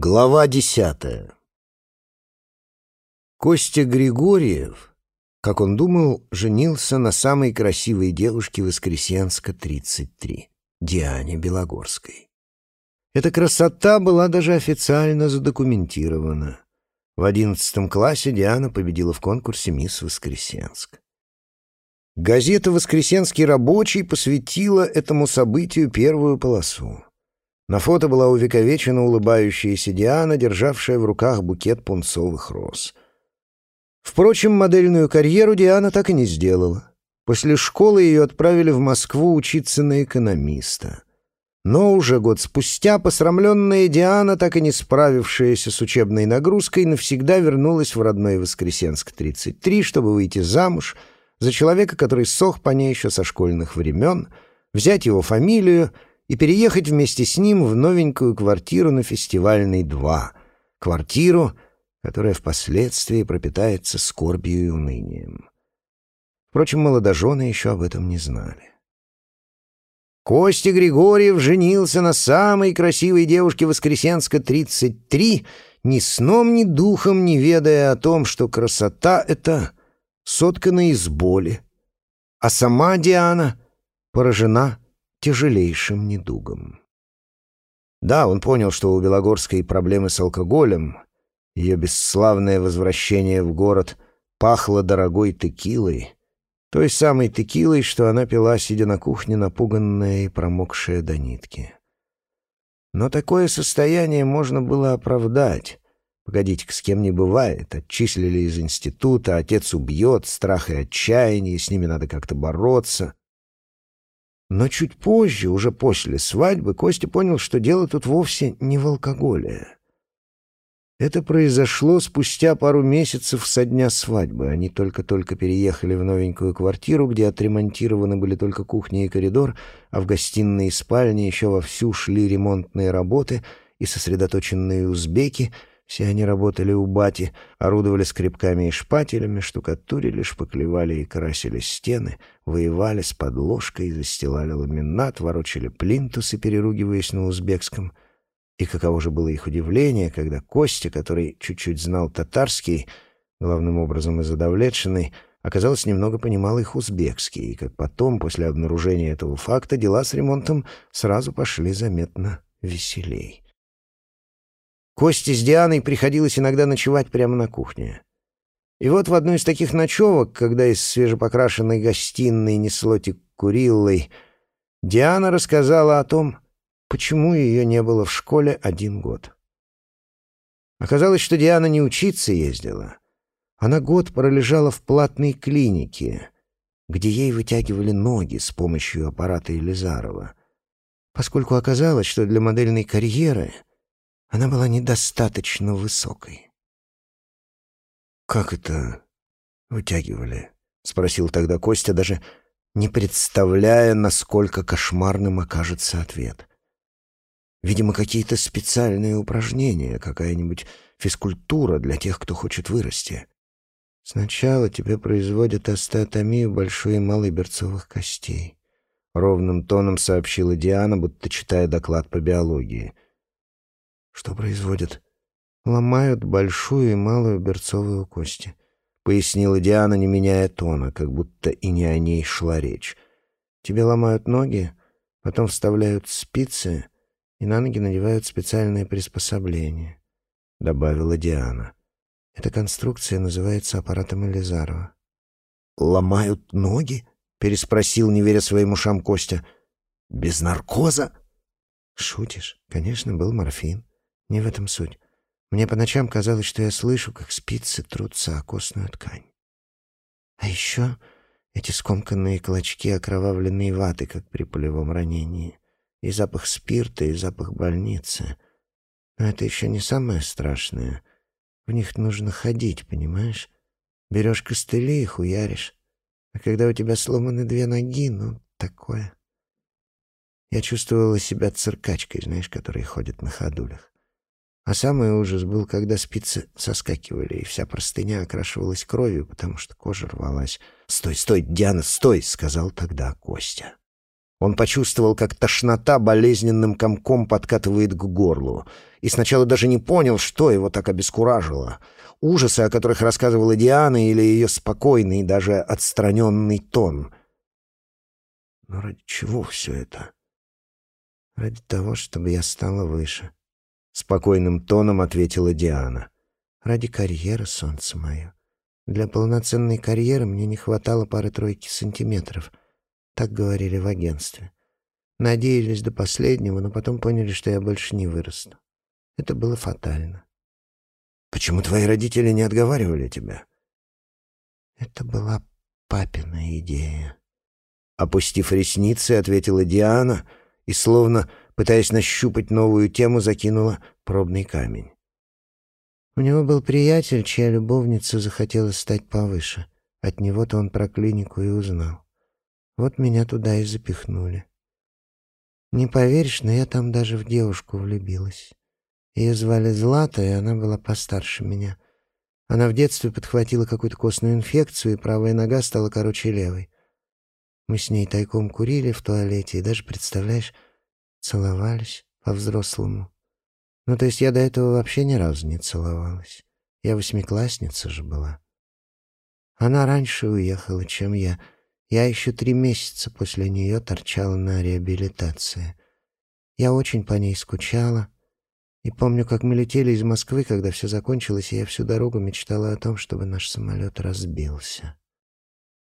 Глава десятая Костя Григорьев, как он думал, женился на самой красивой девушке Воскресенска, 33, Диане Белогорской. Эта красота была даже официально задокументирована. В одиннадцатом классе Диана победила в конкурсе «Мисс Воскресенск». Газета «Воскресенский рабочий» посвятила этому событию первую полосу. На фото была увековечена улыбающаяся Диана, державшая в руках букет пунцовых роз. Впрочем, модельную карьеру Диана так и не сделала. После школы ее отправили в Москву учиться на экономиста. Но уже год спустя посрамленная Диана, так и не справившаяся с учебной нагрузкой, навсегда вернулась в родной Воскресенск-33, чтобы выйти замуж за человека, который сох по ней еще со школьных времен, взять его фамилию — и переехать вместе с ним в новенькую квартиру на Фестивальной 2. Квартиру, которая впоследствии пропитается скорбью и унынием. Впрочем, молодожены еще об этом не знали. Костя Григорьев женился на самой красивой девушке Воскресенска 33, ни сном, ни духом не ведая о том, что красота — это соткана из боли, а сама Диана поражена тяжелейшим недугом. Да, он понял, что у Белогорской проблемы с алкоголем, ее бесславное возвращение в город пахло дорогой текилой, той самой текилой, что она пила, сидя на кухне, напуганная и промокшая до нитки. Но такое состояние можно было оправдать. Погодите-ка, с кем не бывает. Отчислили из института, отец убьет, страх и отчаяние, с ними надо как-то бороться. Но чуть позже, уже после свадьбы, Костя понял, что дело тут вовсе не в алкоголе. Это произошло спустя пару месяцев со дня свадьбы. Они только-только переехали в новенькую квартиру, где отремонтированы были только кухня и коридор, а в гостиной и спальне еще вовсю шли ремонтные работы, и сосредоточенные узбеки — все они работали у бати, орудовали скребками и шпателями, штукатурили, шпаклевали и красили стены, воевали с подложкой, застилали ламинат, ворочали плинтусы, переругиваясь на узбекском. И каково же было их удивление, когда Костя, который чуть-чуть знал татарский, главным образом из-за Давлетшины, оказалось, немного понимал их узбекский, и как потом, после обнаружения этого факта, дела с ремонтом сразу пошли заметно веселей. Косте с Дианой приходилось иногда ночевать прямо на кухне. И вот в одну из таких ночевок, когда из свежепокрашенной гостиной несло куриллой, Диана рассказала о том, почему ее не было в школе один год. Оказалось, что Диана не учиться ездила. Она год пролежала в платной клинике, где ей вытягивали ноги с помощью аппарата Елизарова, поскольку оказалось, что для модельной карьеры — она была недостаточно высокой. «Как это вытягивали?» — спросил тогда Костя, даже не представляя, насколько кошмарным окажется ответ. «Видимо, какие-то специальные упражнения, какая-нибудь физкультура для тех, кто хочет вырасти. Сначала тебе производят остеотомию большой и малой берцовых костей», — ровным тоном сообщила Диана, будто читая доклад по биологии — что производят? Ломают большую и малую берцовую кости. Пояснила Диана, не меняя тона, как будто и не о ней шла речь. Тебе ломают ноги, потом вставляют спицы и на ноги надевают специальное приспособление, добавила Диана. Эта конструкция называется аппаратом Элизарова. «Ломают ноги?» — переспросил, не веря своим ушам Костя. «Без наркоза?» «Шутишь? Конечно, был морфин. Не в этом суть. Мне по ночам казалось, что я слышу, как спицы трутся о костную ткань. А еще эти скомканные клочки окровавленной ваты, как при полевом ранении. И запах спирта, и запах больницы. Но это еще не самое страшное. В них нужно ходить, понимаешь? Берешь костыли и хуяришь. А когда у тебя сломаны две ноги, ну, такое. Я чувствовала себя циркачкой, знаешь, которая ходит на ходулях. А самый ужас был, когда спицы соскакивали, и вся простыня окрашивалась кровью, потому что кожа рвалась. «Стой, стой, Диана, стой!» — сказал тогда Костя. Он почувствовал, как тошнота болезненным комком подкатывает к горлу, и сначала даже не понял, что его так обескуражило. Ужасы, о которых рассказывала Диана, или ее спокойный, даже отстраненный тон. Но ради чего все это? Ради того, чтобы я стала выше. Спокойным тоном ответила Диана. Ради карьеры, солнце мое. Для полноценной карьеры мне не хватало пары-тройки сантиметров. Так говорили в агентстве. Надеялись до последнего, но потом поняли, что я больше не вырасту. Это было фатально. Почему твои родители не отговаривали тебя? Это была папина идея. Опустив ресницы, ответила Диана и, словно пытаясь нащупать новую тему, закинула пробный камень. У него был приятель, чья любовница захотела стать повыше. От него-то он про клинику и узнал. Вот меня туда и запихнули. Не поверишь, но я там даже в девушку влюбилась. Ее звали Злата, и она была постарше меня. Она в детстве подхватила какую-то костную инфекцию, и правая нога стала короче левой. Мы с ней тайком курили в туалете и даже, представляешь, целовались по-взрослому. Ну, то есть я до этого вообще ни разу не целовалась. Я восьмиклассница же была. Она раньше уехала, чем я. Я еще три месяца после нее торчала на реабилитации. Я очень по ней скучала. И помню, как мы летели из Москвы, когда все закончилось, и я всю дорогу мечтала о том, чтобы наш самолет разбился.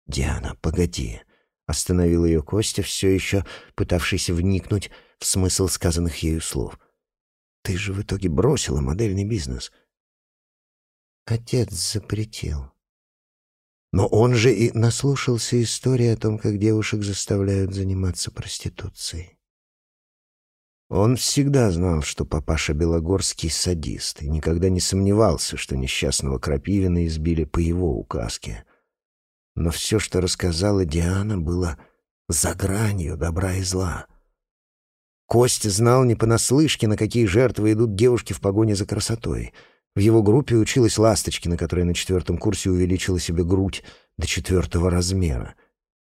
«Диана, погоди!» — остановил ее Костя, все еще пытавшийся вникнуть в смысл сказанных ею слов — ты же в итоге бросила модельный бизнес. Отец запретил. Но он же и наслушался истории о том, как девушек заставляют заниматься проституцией. Он всегда знал, что папаша Белогорский садист, и никогда не сомневался, что несчастного Крапивина избили по его указке. Но все, что рассказала Диана, было за гранью добра и зла. Костя знал не понаслышке, на какие жертвы идут девушки в погоне за красотой. В его группе училась Ласточкина, которая на четвертом курсе увеличила себе грудь до четвертого размера.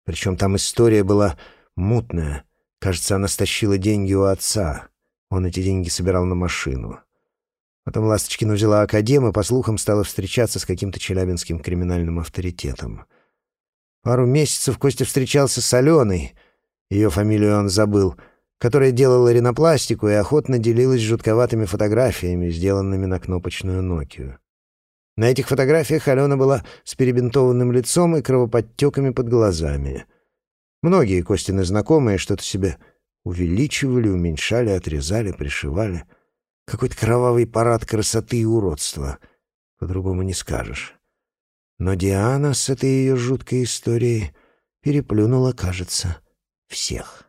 Причем там история была мутная. Кажется, она стащила деньги у отца. Он эти деньги собирал на машину. Потом Ласточкина взяла академ и, по слухам, стала встречаться с каким-то челябинским криминальным авторитетом. Пару месяцев Костя встречался с Аленой. Ее фамилию он забыл — которая делала ринопластику и охотно делилась жутковатыми фотографиями, сделанными на кнопочную Нокию. На этих фотографиях Алена была с перебинтованным лицом и кровоподтеками под глазами. Многие Костины знакомые что-то себе увеличивали, уменьшали, отрезали, пришивали. Какой-то кровавый парад красоты и уродства. По-другому не скажешь. Но Диана с этой ее жуткой историей переплюнула, кажется, всех.